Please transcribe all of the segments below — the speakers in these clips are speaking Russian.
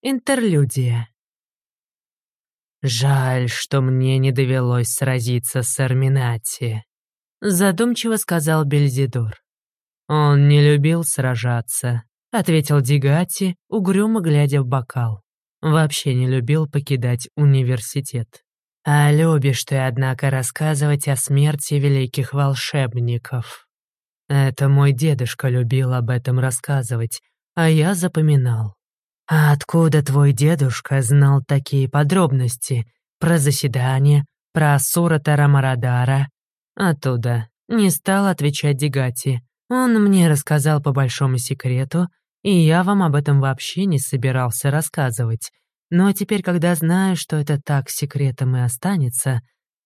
Интерлюдия. «Жаль, что мне не довелось сразиться с Арминати», — задумчиво сказал Бельзидор. «Он не любил сражаться», — ответил Дигати, угрюмо глядя в бокал. «Вообще не любил покидать университет. А любишь ты, однако, рассказывать о смерти великих волшебников. Это мой дедушка любил об этом рассказывать, а я запоминал. «А откуда твой дедушка знал такие подробности? Про заседание, про Асура Тарамарадара?» «Оттуда». Не стал отвечать Дигати. Он мне рассказал по большому секрету, и я вам об этом вообще не собирался рассказывать. Но теперь, когда знаю, что это так секретом и останется,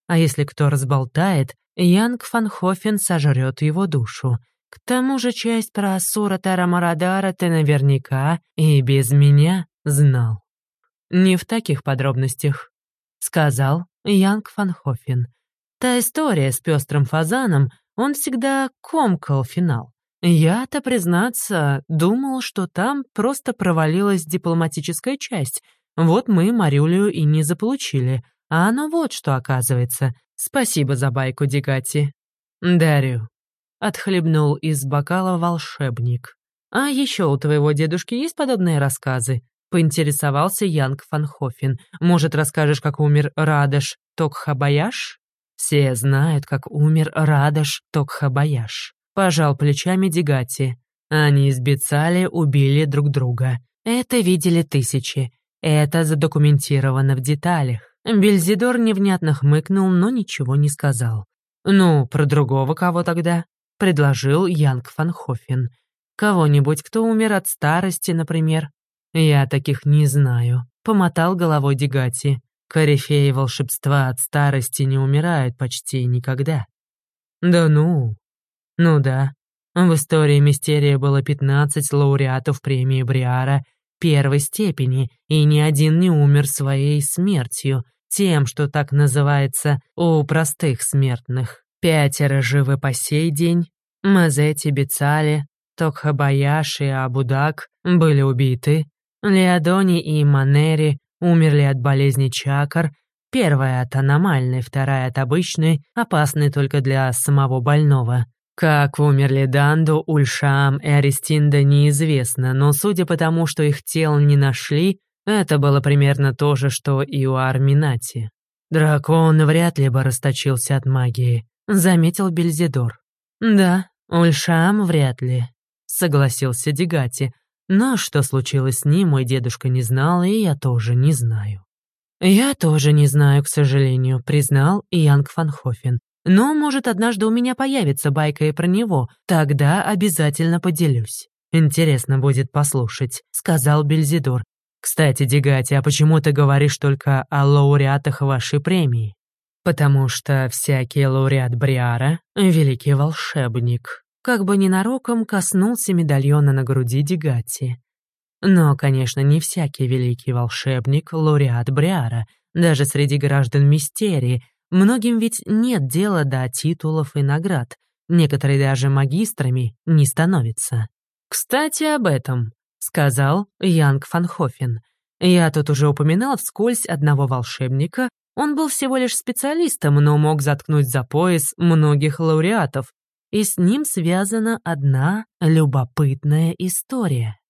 а если кто разболтает, Янг Фанхофен сожрет его душу. К тому же часть про Асура Тарамарадара ты наверняка и без меня знал. Не в таких подробностях, сказал Янг Фанхофен. Та история с пестрым фазаном, он всегда комкал финал. Я-то, признаться, думал, что там просто провалилась дипломатическая часть. Вот мы Марюлю и не заполучили. А оно вот что оказывается. Спасибо за байку, Дигати. Дарю отхлебнул из бокала волшебник. «А еще у твоего дедушки есть подобные рассказы?» — поинтересовался Янг Фанхофен. «Может, расскажешь, как умер Радаш Токхабаяш?» «Все знают, как умер Радаш Токхабаяш», — пожал плечами Дигати. Они из Бицали убили друг друга. Это видели тысячи. Это задокументировано в деталях. Бельзидор невнятно хмыкнул, но ничего не сказал. «Ну, про другого кого тогда?» Предложил Янг Фанхофен. «Кого-нибудь, кто умер от старости, например?» «Я таких не знаю», — помотал головой Дегати. «Корифеи волшебства от старости не умирают почти никогда». «Да ну?» «Ну да. В истории Мистерия было 15 лауреатов премии Бриара первой степени, и ни один не умер своей смертью, тем, что так называется у простых смертных. Пятеро живы по сей день, Мазети Бицали, Токхабаяш и Абудак были убиты, Леодони и Манери умерли от болезни чакр, первая от аномальной, вторая от обычной, опасной только для самого больного. Как умерли Данду, Ульшам и Аристинда неизвестно, но судя по тому, что их тел не нашли, это было примерно то же, что и у Арминати. Дракон вряд ли бы расточился от магии, заметил Бельзидор. Да, «Ульшам вряд ли», — согласился Дигати. «Но что случилось с ним, мой дедушка не знал, и я тоже не знаю». «Я тоже не знаю, к сожалению», — признал Янг Фанхофен. «Но, может, однажды у меня появится байка и про него. Тогда обязательно поделюсь». «Интересно будет послушать», — сказал Бельзидор. «Кстати, Дигати, а почему ты говоришь только о лауреатах вашей премии?» «Потому что всякий лауреат Бриара — великий волшебник», как бы ненароком коснулся медальона на груди Дигати. Но, конечно, не всякий великий волшебник — лауреат Бриара, даже среди граждан Мистерии. Многим ведь нет дела до титулов и наград. Некоторые даже магистрами не становятся. «Кстати, об этом», — сказал Янг Фанхофен. «Я тут уже упоминал вскользь одного волшебника. Он был всего лишь специалистом, но мог заткнуть за пояс многих лауреатов, и с ним связана одна любопытная история.